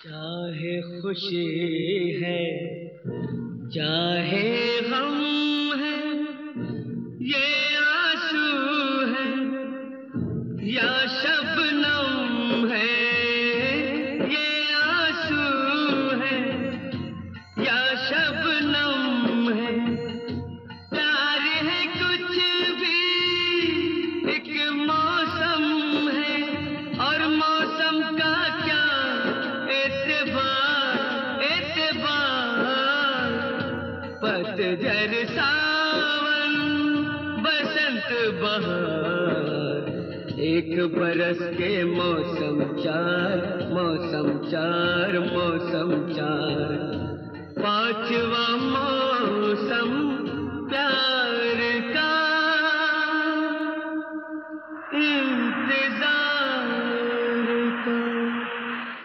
चाहे खुशी है, चाहे हम है, ये आँसू है, या शबनम है, ये आँसू है, या शबनम है। प्यार है कुछ भी, एक मौसम है, और मौसम का क्या पतझर सावन, बसंत बहार। एक बरस के मौसम चार मौसम चार मौसम चार। पांचवा मौसम प्यार का।